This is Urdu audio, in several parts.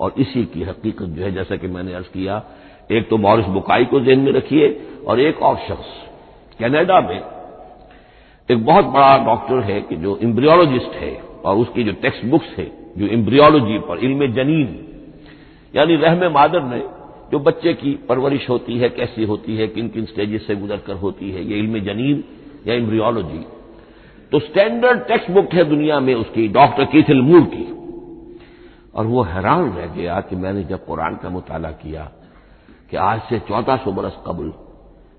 اور اسی کی حقیقت جو ہے، جیسا کہ میں نے عرض کیا، ایک تو مورس بکائی کو ذہن میں رکھیے اور ایک اور شخص، کینیڈا میں ایک بہت بڑا ڈاکٹر ہے کہ جو امبریولوجسٹ ہے اور اس کی جو ٹیکسٹ بکس ہے، جو امبریولوجی پر علم جنین یعنی رحم مادر میں جو بچے کی پرورش ہوتی ہے، کیسی ہوتی ہے، کن کن سٹیجز سے گزر کر ہوتی ہے، یہ علم جنین یا امبریولوجی۔ تو اسٹینڈرڈ ٹیکسٹ بک ہے دنیا میں اس کی، ڈاکٹر کیتھل مور کی۔ اور وہ حیران رہ گیا کہ میں نے جب قرآن کا مطالعہ کیا کہ آج سے چودہ سو برس قبل،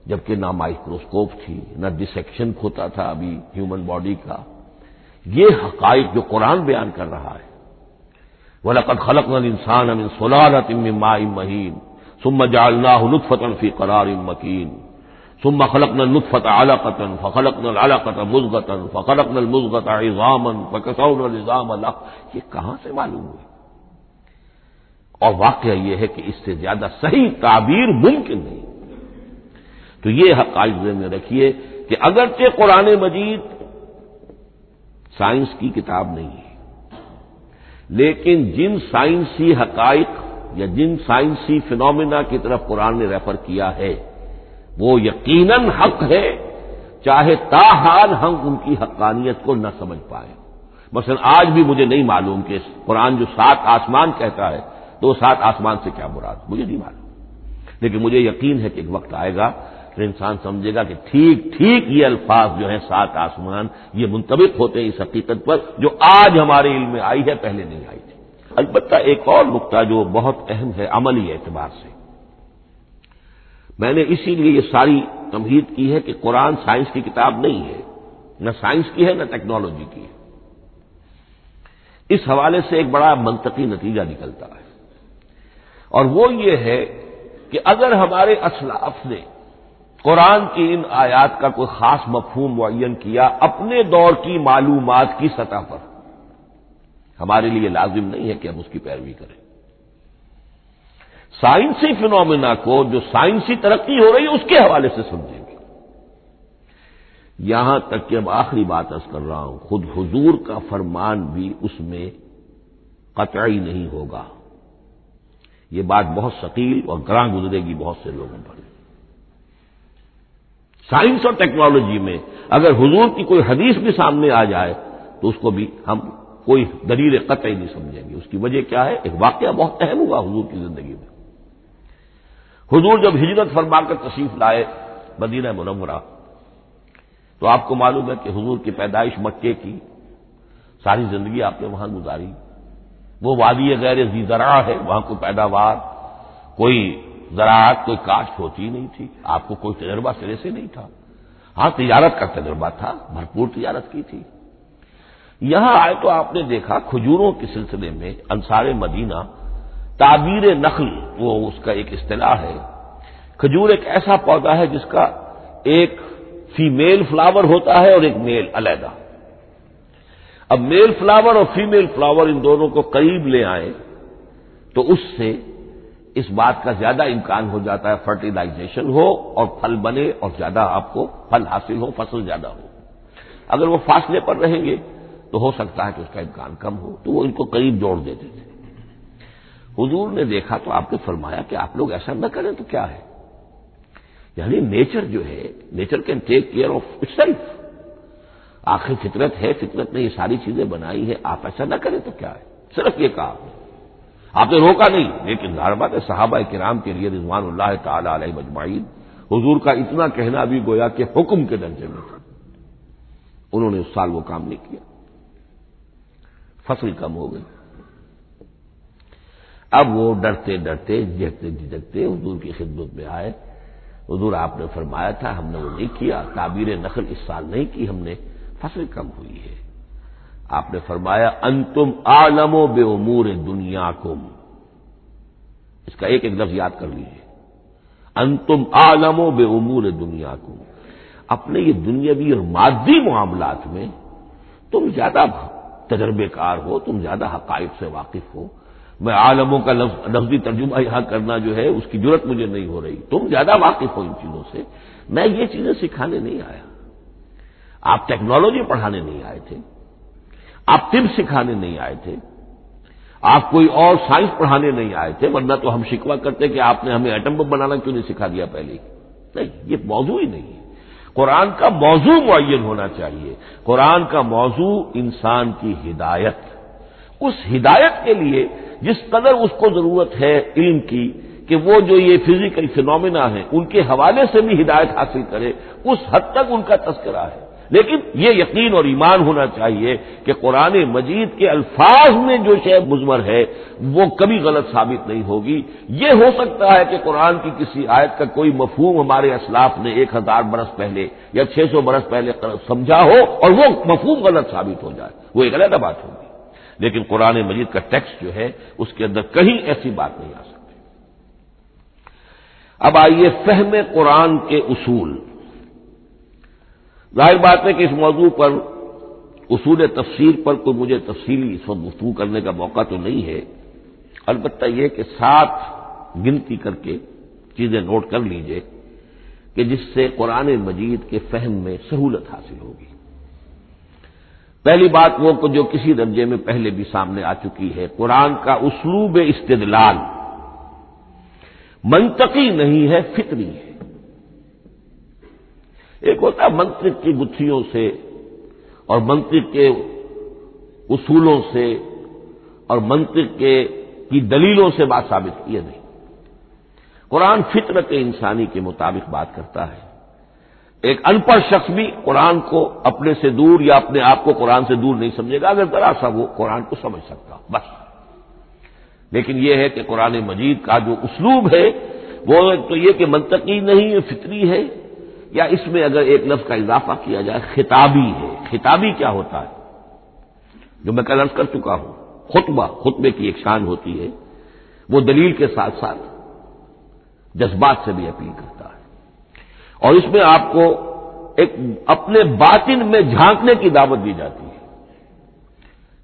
جبکہ نہ مائکروسکوپ تھی، نہ ڈسیکشن ہوتا تھا ابھی ہیومن باڈی کا، یہ حقائق جو قرآن بیان کر رہا ہے۔ وہ لقت خلق نل انسان امن سولارت مہین سم جالنا لطفتن فی قرار مکین سم خلق نل نطفت اعلی قطن فخلق نل اعلی قطن مزغتن فخلق نل مزغت یہ کہاں سے معلوم ہوئی؟ اور واقعہ یہ ہے کہ اس سے زیادہ صحیح تعبیر ممکن نہیں۔ تو یہ حقائق میں رکھیے کہ اگرچہ قرآن مجید سائنس کی کتاب نہیں ہے، لیکن جن سائنسی حقائق یا جن سائنسی فنومینا کی طرف قرآن نے ریفر کیا ہے، وہ یقیناً حق ہے، چاہے تاحال ہم ان کی حقانیت کو نہ سمجھ پائیں۔ مثلا آج بھی مجھے نہیں معلوم کہ قرآن جو سات آسمان کہتا ہے تو سات آسمان سے کیا مراد؟ مجھے نہیں معلوم۔ لیکن مجھے یقین ہے کہ ایک وقت آئے گا پھر انسان سمجھے گا کہ ٹھیک ٹھیک یہ الفاظ جو ہیں سات آسمان، یہ منتبک ہوتے ہیں اس حقیقت پر جو آج ہمارے علم میں آئی ہے، پہلے نہیں آئی تھی۔ البتہ ایک اور نقطہ جو بہت اہم ہے عملی اعتبار سے۔ میں نے اسی لیے یہ ساری تمہید کی ہے کہ قرآن سائنس کی کتاب نہیں ہے، نہ سائنس کی ہے، نہ ٹیکنالوجی کی ہے۔ اس حوالے سے ایک بڑا منطقی نتیجہ نکلتا ہے۔ اور وہ یہ ہے کہ اگر ہمارے اسلاف نے قرآن کی ان آیات کا کوئی خاص مفہوم معین کیا اپنے دور کی معلومات کی سطح پر، ہمارے لیے لازم نہیں ہے کہ ہم اس کی پیروی کریں۔ سائنسی فنومینا کو جو سائنسی ترقی ہو رہی ہے، اس کے حوالے سے سمجھیں گے۔ یہاں تک کہ اب آخری بات ارض کر رہا ہوں، خود حضور کا فرمان بھی اس میں قطعی نہیں ہوگا۔ یہ بات بہت ثقیل اور گراں گزرے گی بہت سے لوگوں پر۔ سائنس اور ٹیکنالوجی میں اگر حضور کی کوئی حدیث بھی سامنے آ جائے تو اس کو بھی ہم کوئی دلیل قطعی نہیں سمجھیں گے۔ اس کی وجہ کیا ہے؟ ایک واقعہ بہت اہم ہوا حضور کی زندگی میں۔ حضور جب ہجرت فرما کر تشریف لائے مدینہ منورہ، تو آپ کو معلوم ہے کہ حضور کی پیدائش مکے کی ساری زندگی آپ نے وہاں گزاری۔ وہ وادی غیر زرا ہے، وہاں کوئی پیداوار، کوئی زراعت، کوئی کاشت ہوتی نہیں تھی۔ آپ کو کوئی تجربہ سرے سے نہیں تھا۔ ہاں تجارت کا تجربہ تھا، بھرپور تجارت کی تھی۔ یہاں آئے تو آپ نے دیکھا کھجوروں کے سلسلے میں انصار مدینہ، تعبیر نخل، وہ اس کا ایک اصطلاح ہے۔ کھجور ایک ایسا پودا ہے جس کا ایک فیمیل فلاور ہوتا ہے اور ایک میل علیحدہ۔ اب میل فلاور اور فیمیل فلاور ان دونوں کو قریب لے آئے، تو اس سے اس بات کا زیادہ امکان ہو جاتا ہے فرٹیلائزیشن ہو اور پھل بنے اور زیادہ آپ کو پھل حاصل ہو، فصل زیادہ ہو۔ اگر وہ فاصلے پر رہیں گے تو ہو سکتا ہے کہ اس کا امکان کم ہو، تو وہ ان کو قریب جوڑ دیتے تھے۔ حضور نے دیکھا تو آپ نے فرمایا کہ آپ لوگ ایسا نہ کریں تو کیا ہے؟ یعنی نیچر جو ہے، nature can take care of itself. آخر فطرت ہے، فطرت نے یہ ساری چیزیں بنائی ہے آپ ایسا نہ کریں تو کیا ہے؟ صرف یہ کہا آپ نے۔ آپ نے روکا نہیں، لیکن بات ہے صحابہ کرام کے لیے رضوان اللہ تعالی علیہ مجمعین حضور کا اتنا کہنا بھی گویا کہ حکم کے درجے میں تھا۔ انہوں نے اس سال وہ کام نہیں کیا۔ فصل کم ہو گئی۔ اب وہ ڈرتے ڈرتے جھجکتے جھجکتے حضور کی خدمت میں آئے۔ حضور آپ نے فرمایا تھا، ہم نے وہ نہیں کیا، تعبیر نقل اس سال نہیں کی ہم نے۔ فصل کم ہوئی ہے؟ آپ نے فرمایا، انتم عالم و بے امور دنیا کم اس کا ایک ایک لفظ یاد کر لیجیے انتم عالم و بے امور دنیا کم اپنے یہ دنیاوی اور مادی معاملات میں تم زیادہ تجربے کار ہو، تم زیادہ حقائق سے واقف ہو۔ میں عالموں کا لفظی ترجمہ یہاں کرنا جو ہے، اس کی ضرورت مجھے نہیں ہو رہی۔ تم زیادہ واقف ہو ان چیزوں سے۔ میں یہ چیزیں سکھانے نہیں آیا۔ آپ ٹیکنالوجی پڑھانے نہیں آئے تھے، آپ طب سکھانے نہیں آئے تھے، آپ کوئی اور سائنس پڑھانے نہیں آئے تھے، ورنہ تو ہم شکوا کرتے کہ آپ نے ہمیں ایٹم بم بنانا کیوں نہیں سکھا دیا پہلے؟ نہیں، یہ موضوع ہی نہیں ہے۔ قرآن کا موضوع معین ہونا چاہیے۔ قرآن کا موضوع انسان کی ہدایت۔ اس ہدایت کے لیے جس قدر اس کو ضرورت ہے علم کی کہ وہ جو یہ فزیکل فینومینا ہیں، ان کے حوالے سے بھی ہدایت حاصل کرے، اس حد تک ان کا تذکرہ ہے۔ لیکن یہ یقین اور ایمان ہونا چاہیے کہ قرآن مجید کے الفاظ میں جو شے مزمر ہے، وہ کبھی غلط ثابت نہیں ہوگی۔ یہ ہو سکتا ہے کہ قرآن کی کسی آیت کا کوئی مفہوم ہمارے اسلاف نے ایک ہزار برس پہلے یا چھ سو برس پہلے سمجھا ہو اور وہ مفہوم غلط ثابت ہو جائے۔ وہ ایک علیحدہ بات ہوگی۔ لیکن قرآن مجید کا ٹیکسٹ جو ہے، اس کے اندر کہیں ایسی بات نہیں آ سکتی۔ اب آئیے فہم قرآن کے اصول۔ ظاہر بات ہے کہ اس موضوع پر اصول تفسیر پر کوئی مجھے تفصیلی اس وقت گفتگو کرنے کا موقع تو نہیں ہے۔ البتہ یہ کہ ساتھ گنتی کر کے چیزیں نوٹ کر لیجیے کہ جس سے قرآن مجید کے فہم میں سہولت حاصل ہوگی۔ پہلی بات وہ جو کسی درجے میں پہلے بھی سامنے آ چکی ہے، قرآن کا اسلوب استدلال منطقی نہیں ہے، فطری ہے۔ ایک ہوتا ہے منطق کی گتھیوں سے اور منطق کے اصولوں سے اور منطق کے کی دلیلوں سے بات ثابت کیے نہیں۔ قرآن فطرت انسانی کے مطابق بات کرتا ہے۔ ایک ان پڑھ شخص بھی قرآن کو اپنے سے دور یا اپنے آپ کو قرآن سے دور نہیں سمجھے گا، اگر ذرا سا وہ قرآن کو سمجھ سکتا بس۔ لیکن یہ ہے کہ قرآن مجید کا جو اسلوب ہے، وہ تو یہ کہ منطقی نہیں ہے فطری ہے۔ یا اس میں اگر ایک لفظ کا اضافہ کیا جائے خطابی ہے، خطابی کیا ہوتا ہے؟ جو میں کل عرض کر چکا ہوں، خطبہ، خطبے کی ایک شان ہوتی ہے، وہ دلیل کے ساتھ ساتھ جذبات سے بھی اپیل کرتا ہے۔ اور اس میں آپ کو ایک اپنے باطن میں جھانکنے کی دعوت دی جاتی ہے۔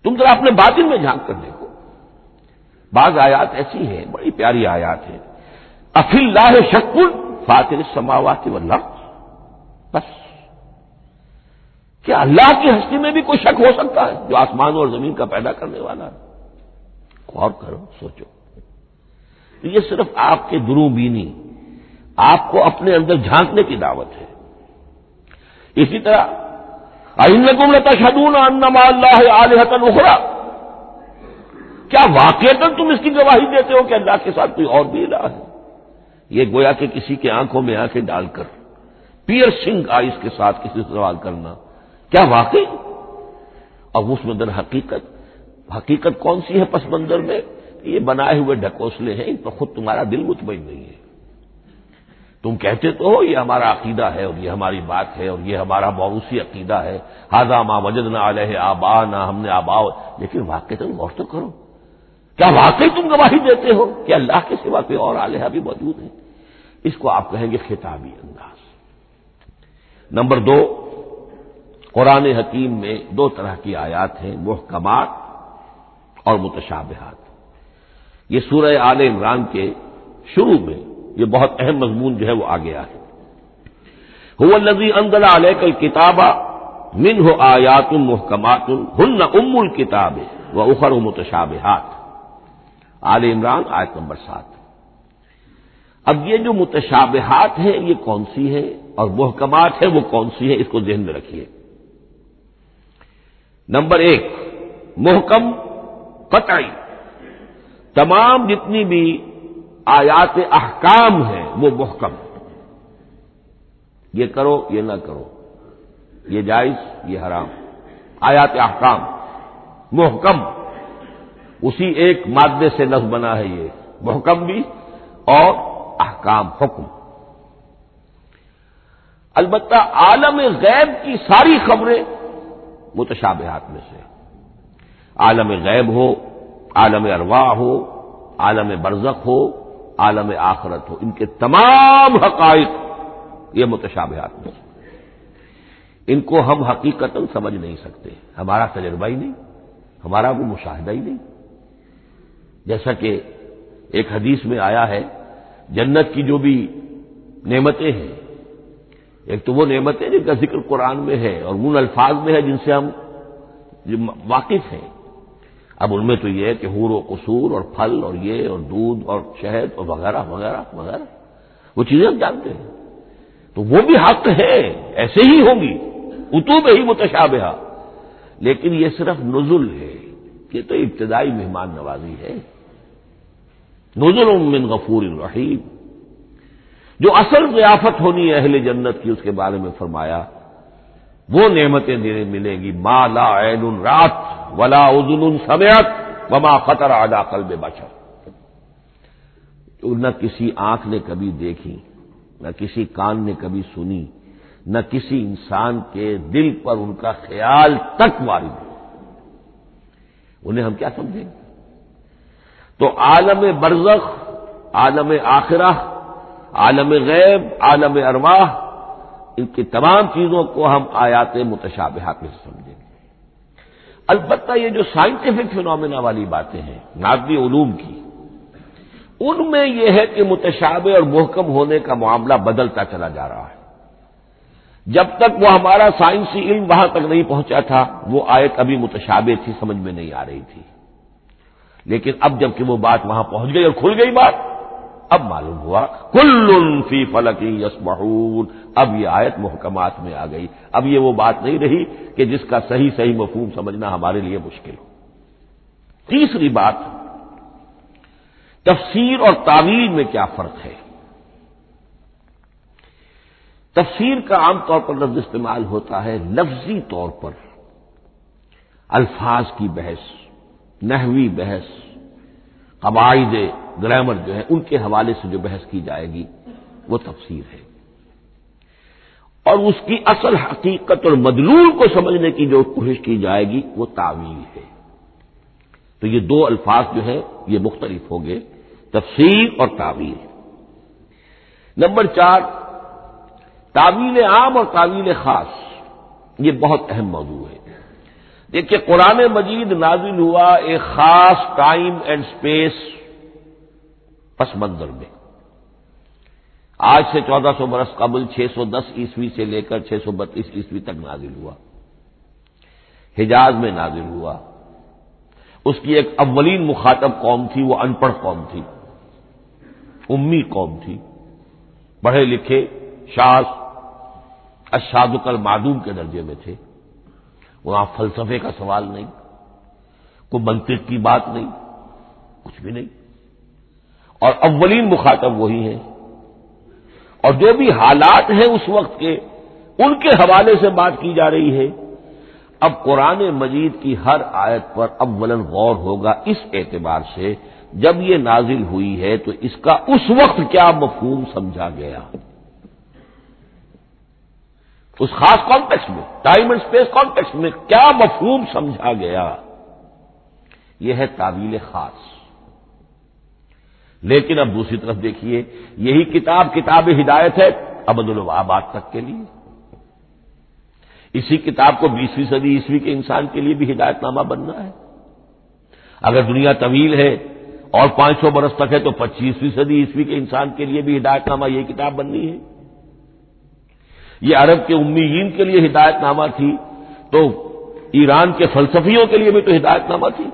تم ذرا اپنے باطن میں جھانک کر دیکھو۔ بعض آیات ایسی ہیں، بڑی پیاری آیات ہیں۔ افی اللہ شکل فاتر سماوات و بس۔ کیا اللہ کی ہستی میں بھی کوئی شک ہو سکتا ہے؟ جو آسمان اور زمین کا پیدا کرنے والا ہے۔ غور کرو، سوچو۔ یہ صرف آپ کے درو بینی آپ کو اپنے اندر جھانکنے کی دعوت ہے۔ اسی طرح لتا شدون اللہ علیہ اخرا کیا واقع تم اس کی گواہی دیتے ہو کہ اللہ کے ساتھ کوئی اور بھی الہ ہے؟ یہ گویا کہ کسی کے آنکھوں میں آنکھیں ڈال کر۔ پیئر سنگھ آئس کے ساتھ کسی سے سوال کرنا۔ کیا واقعی؟ اور اس میں در حقیقت حقیقت کون سی ہے پس منظر میں؟ یہ بنائے ہوئے ڈھکوسلے ہیں، ان پر خود تمہارا دل مطمئن نہیں ہے۔ تم کہتے تو ہو، یہ ہمارا عقیدہ ہے اور یہ ہماری بات ہے اور یہ ہمارا موروثی عقیدہ ہے۔ ہاضا ماں وجد نہ علیہ آبا نہ ہم نے آبا لیکن واقع تم غور تو کرو۔ کیا واقعی تم گواہی دیتے ہو کہ اللہ کے سوا کوئی اور آلیہ بھی موجود ہے؟ اس کو آپ کہیں گے خطابی انداز۔ نمبر دو، قرآن حکیم میں دو طرح کی آیات ہیں، محکمات اور متشابہات۔ یہ سورہ آل عمران کے شروع میں یہ بہت اہم مضمون جو ہے وہ آ گیا ہے الزی اندر علیہ کل کتابہ من ہو آیات محکمات، ہن ام الکتاب و اخر و متشابہات۔ آل عمران آیت نمبر سات۔ اب یہ جو متشابہات ہیں، یہ کون سی ہے اور محکمات ہے وہ کون سی ہے اس کو ذہن میں رکھیے۔ نمبر ایک، محکم قطعی۔ تمام جتنی بھی آیات احکام ہیں، وہ محکم۔ یہ کرو، یہ نہ کرو۔ یہ جائز، یہ حرام۔ آیات احکام۔ محکم۔ اسی ایک مادے سے لفظ بنا ہے یہ۔ محکم بھی اور احکام، حکم۔ البتہ عالم غیب کی ساری خبریں متشابہات میں سے۔ عالم غیب ہو، عالم ارواح ہو، عالم برزخ ہو، عالم آخرت ہو، ان کے تمام حقائق یہ متشابہات میں سے۔ ان کو ہم حقیقت سمجھ نہیں سکتے۔ ہمارا تجربہ ہی نہیں، ہمارا وہ مشاہدہ ہی نہیں۔ جیسا کہ ایک حدیث میں آیا ہے، جنت کی جو بھی نعمتیں ہیں ایک تو وہ نعمتیں جن کا ذکر قرآن میں ہے اور ان الفاظ میں ہے جن سے ہم واقف ہیں۔ اب ان میں تو یہ ہے کہ حور و قصور اور پھل اور یہ اور دودھ اور شہد اور وغیرہ وغیرہ وغیرہ۔ وہ چیزیں ہم جانتے ہیں۔ تو وہ بھی حق ہے، ایسے ہی ہوگی۔ اتوب ہی متشابہ لیکن یہ صرف نزل ہے۔ یہ تو ابتدائی مہمان نوازی ہے۔ نزل من غفور الرحیم جو اصل ضیافت ہونی ہے اہل جنت کی، اس کے بارے میں فرمایا، وہ نعمتیں دینے ملیں گی۔ ما لا عین رات ولا ادن سمیت وما خطر آدا قلب بشر۔ نہ کسی آنکھ نے کبھی دیکھی، نہ کسی کان نے کبھی سنی، نہ کسی انسان کے دل پر ان کا خیال تک وارد ہو۔ انہیں ہم کیا سمجھیں؟ تو عالم برزخ، عالم آخرہ عالم غیب، عالم ارواح، ان کی تمام چیزوں کو ہم آیات متشابہات میں سمجھیں گے۔ البتہ یہ جو سائنٹیفک فنومینا والی باتیں ہیں نادی علوم کی، ان میں یہ ہے کہ متشابہ اور محکم ہونے کا معاملہ بدلتا چلا جا رہا ہے۔ جب تک وہ ہمارا سائنسی علم وہاں تک نہیں پہنچا تھا، وہ آیت ابھی متشابہ تھی، سمجھ میں نہیں آ رہی تھی۔ لیکن اب جبکہ وہ بات وہاں پہنچ گئی اور کھل گئی بات اب معلوم ہوا کل فی فلکی یس اب یہ آیت محکمات میں آ گئی۔ اب یہ وہ بات نہیں رہی کہ جس کا صحیح صحیح مفہوم سمجھنا ہمارے لیے مشکل ہو۔ تیسری بات، تفسیر اور تعویل میں کیا فرق ہے؟ تفسیر کا عام طور پر لفظ استعمال ہوتا ہے لفظی طور پر۔ الفاظ کی بحث، نحوی بحث، قواعد گرامر جو ہے، ان کے حوالے سے جو بحث کی جائے گی، وہ تفسیر ہے۔ اور اس کی اصل حقیقت اور مدلول کو سمجھنے کی جو کوشش کی جائے گی، وہ تعویل ہے۔ تو یہ دو الفاظ جو ہیں، یہ مختلف ہوں گے۔ تفسیر اور تعویل۔ نمبر چار، تعویل عام اور تعویل خاص۔ یہ بہت اہم موضوع ہے۔ دیکھیے، قرآن مجید نازل ہوا ایک خاص ٹائم اینڈ اسپیس پس منظر میں۔ آج سے چودہ سو برس قبل چھ سو دس عیسوی سے لے کر چھ سو بتیس عیسوی تک نازل ہوا۔ حجاز میں نازل ہوا۔ اس کی ایک اولین مخاطب قوم تھی، وہ ان پڑھ قوم تھی۔ امی قوم تھی۔ پڑھے لکھے شاز اشاد کل معدوم کے درجے میں تھے۔ وہاں فلسفے کا سوال نہیں، کوئی منطق کی بات نہیں، کچھ بھی نہیں۔ اور اولین مخاطب وہی ہیں۔ اور جو بھی حالات ہیں اس وقت کے، ان کے حوالے سے بات کی جا رہی ہے۔ اب قرآن مجید کی ہر آیت پر اولن غور ہوگا اس اعتبار سے جب یہ نازل ہوئی ہے تو اس کا اس وقت کیا مفہوم سمجھا گیا۔ اس خاص کانٹیکس میں ٹائم اینڈ اسپیس کانٹیکس میں کیا مفہوم سمجھا گیا۔ یہ ہے تعویل خاص۔ لیکن اب دوسری طرف دیکھیے، یہی کتاب کتاب ہدایت ہے ابد الواباد تک کے لیے۔ اسی کتاب کو بیسویں صدی عیسوی کے انسان کے لیے بھی ہدایت نامہ بننا ہے۔ اگر دنیا طویل ہے اور پانچ سو برس تک ہے، تو پچیسویں صدی عیسوی کے انسان کے لیے بھی ہدایت نامہ یہ کتاب بننی ہے۔ یہ عرب کے امیین کے لیے ہدایت نامہ تھی، تو ایران کے فلسفیوں کے لیے بھی تو ہدایت نامہ تھی۔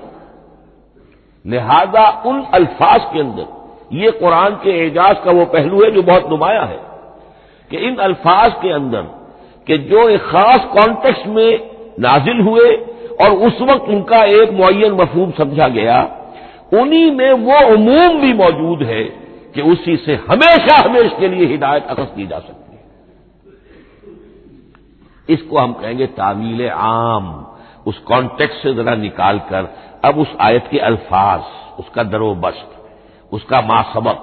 لہذا ان الفاظ کے اندر یہ قرآن کے اعجاز کا وہ پہلو ہے جو بہت نمایاں ہے کہ ان الفاظ کے اندر کہ جو ایک خاص کانٹیکس میں نازل ہوئے اور اس وقت ان کا ایک معین مفہوم سمجھا گیا، انہی میں وہ عموم بھی موجود ہے کہ اسی سے ہمیشہ ہمیشہ کے لیے ہدایت اخذ کی جا سکتی اس کو ہم کہیں گے تعویل عام، اس کانٹیکٹ سے ذرا نکال کر، اب اس آیت کے الفاظ، اس کا در و بست۔ اس کا ماں سبق،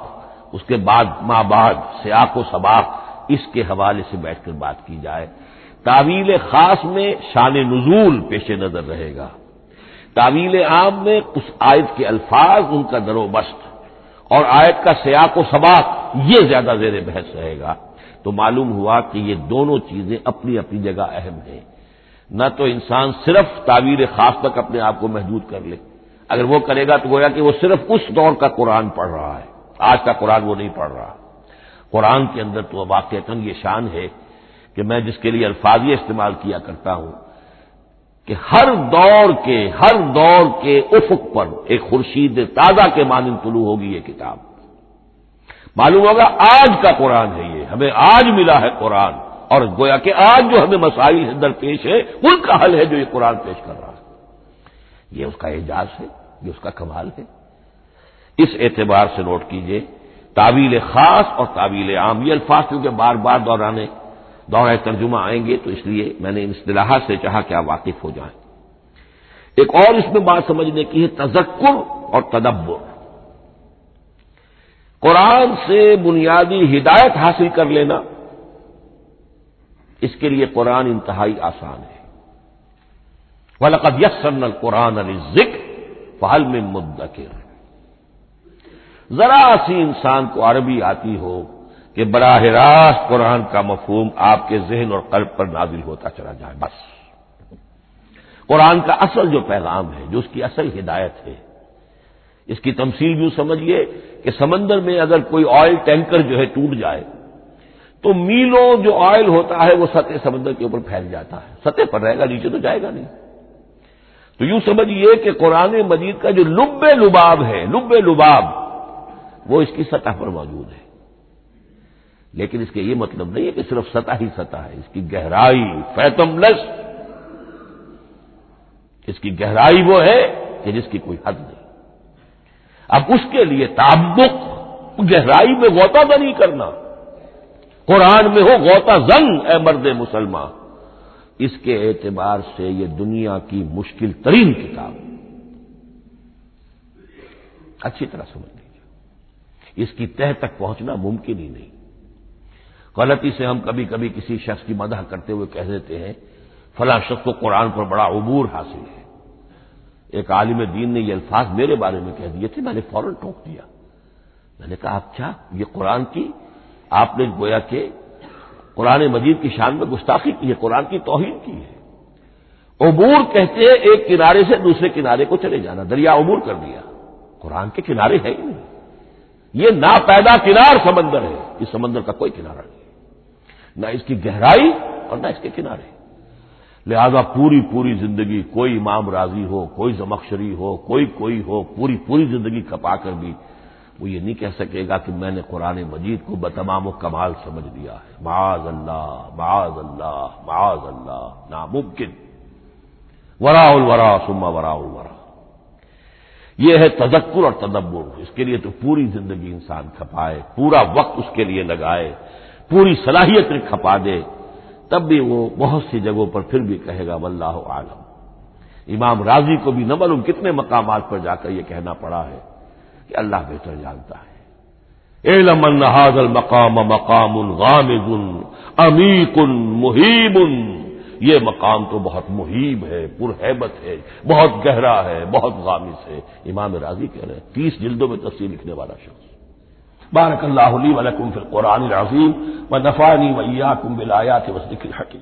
اس کے بعد ماں بعد، سیاق و سباق، اس کے حوالے سے بیٹھ کر بات کی جائے۔ تعویل خاص میں شان نزول پیش نظر رہے گا۔ تعویل عام میں اس آیت کے الفاظ، ان کا در و بست اور آیت کا سیاق و سباق، یہ زیادہ زیر بحث رہے گا۔ تو معلوم ہوا کہ یہ دونوں چیزیں اپنی اپنی جگہ اہم ہیں۔ نہ تو انسان صرف تعویر خاص تک اپنے آپ کو محدود کر لے اگر وہ کرے گا تو گویا کہ وہ صرف اس دور کا قرآن پڑھ رہا ہے۔ آج کا قرآن وہ نہیں پڑھ رہا۔ قرآن کے اندر تو واقع یہ شان ہے کہ میں جس کے لیے الفاظی استعمال کیا کرتا ہوں کہ ہر دور کے، ہر دور کے افق پر ایک خورشید تازہ کے مانند طلوع ہوگی یہ کتاب۔ معلوم ہوگا آج کا قرآن ہے یہ، ہمیں آج ملا ہے قرآن۔ اور گویا کہ آج جو ہمیں مسائل اندر پیش ہے ان کا حل ہے جو یہ قرآن پیش کر رہا ہے۔ یہ اس کا اعجاز ہے۔ یہ اس کا کمال ہے۔ اس اعتبار سے نوٹ کیجیے، تعویل خاص اور تعویل عام، یہ الفاظ کیونکہ بار بار دورانے دورہ ترجمہ آئیں گے، تو اس لیے میں نے ان اصطلاحات سے چاہا کہ آپ واقف ہو جائیں۔ ایک اور اس میں بات سمجھنے کی ہے، تذکر اور تدبر۔ قرآن سے بنیادی ہدایت حاصل کر لینا، اس کے لیے قرآن انتہائی آسان ہے۔ ولقد یسن القرآن علی ذکر پہل میں مدکر ذرا سی انسان کو عربی آتی ہو کہ براہ راست قرآن کا مفہوم آپ کے ذہن اور قلب پر نازل ہوتا چلا جائے، بس۔ قرآن کا اصل جو پیغام ہے، جو اس کی اصل ہدایت ہے، اس کی تمثیل یوں سمجھیے کہ سمندر میں اگر کوئی آئل ٹینکر جو ہے ٹوٹ جائے، تو میلوں جو آئل ہوتا ہے وہ سطح سمندر کے اوپر پھیل جاتا ہے۔ سطح پر رہے گا، نیچے تو جائے گا نہیں۔ تو یوں سمجھیے کہ قرآن مجید کا جو لب لباب ہے لب لباب، وہ اس کی سطح پر موجود ہے۔ لیکن اس کے یہ مطلب نہیں ہے کہ صرف سطح ہی سطح ہے، اس کی گہرائی فیتم لس اس کی گہرائی وہ ہے کہ جس کی کوئی حد نہیں۔ اب اس کے لیے تعبق گہرائی میں غوطہ نہیں کرنا۔ قرآن میں ہو غوطہ زنگ، اے مرد مسلمان۔ اس کے اعتبار سے یہ دنیا کی مشکل ترین کتاب اچھی طرح سمجھ لیجیے اس کی تہ تک پہنچنا ممکن ہی نہیں۔ غلطی سے ہم کبھی کبھی کسی شخص کی مدح کرتے ہوئے کہہ دیتے ہیں، فلاں شخص کو قرآن پر بڑا عبور حاصل ہے۔ ایک عالم دین نے یہ الفاظ میرے بارے میں کہہ دیے تھے، میں نے فوراً ٹوک دیا۔ میں نے کہا آپ کیا یہ قرآن کی آپ نے گویا کہ قرآن مجید کی شان میں گستاخی کی ہے، قرآن کی توہین کی ہے۔ عبور کہتے ہیں ایک کنارے سے دوسرے کنارے کو چلے جانا، دریا عبور کر دیا۔ قرآن کے کنارے ہے ہی نہیں۔ یہ ناپیدا کنار سمندر ہے، اس سمندر کا کوئی کنارہ نہیں۔ نہ اس کی گہرائی اور نہ اس کے کنارے۔ لہذا پوری پوری زندگی کوئی امام راضی ہو، کوئی زمخشری ہو، کوئی کوئی ہو، پوری پوری زندگی کھپا کر بھی وہ یہ نہیں کہہ سکے گا کہ میں نے قرآن مجید کو بتمام و کمال سمجھ لیا ہے۔ معاذ اللہ معاذ اللہ معاذ اللہ، ناممکن۔ ورا الورا سما ورا الورا۔ یہ ہے تذکر اور تدبر۔ اس کے لیے تو پوری زندگی انسان کھپائے، پورا وقت اس کے لیے لگائے، پوری صلاحیت کھپا دے۔ تب بھی وہ بہت سی جگہوں پر پھر بھی کہے گا، واللہ عالم امام راضی کو بھی نہ معلوم کتنے مقامات پر جا کر یہ کہنا پڑا ہے۔ کہ اللہ بہتر جانتا ہے۔ علم المقام مقام الغامز امیق محیب۔ یہ مقام تو بہت محیب ہے پرہیبت ہے، بہت گہرا ہے، بہت غامز ہے۔ امام راضی کہہ رہے ہیں، تیس جلدوں میں تفصیل لکھنے والا شخص۔ بارک اللہ علی ولکم فی القرآن العظیم و نفانی ویا کم بلایات وسط الحکیم۔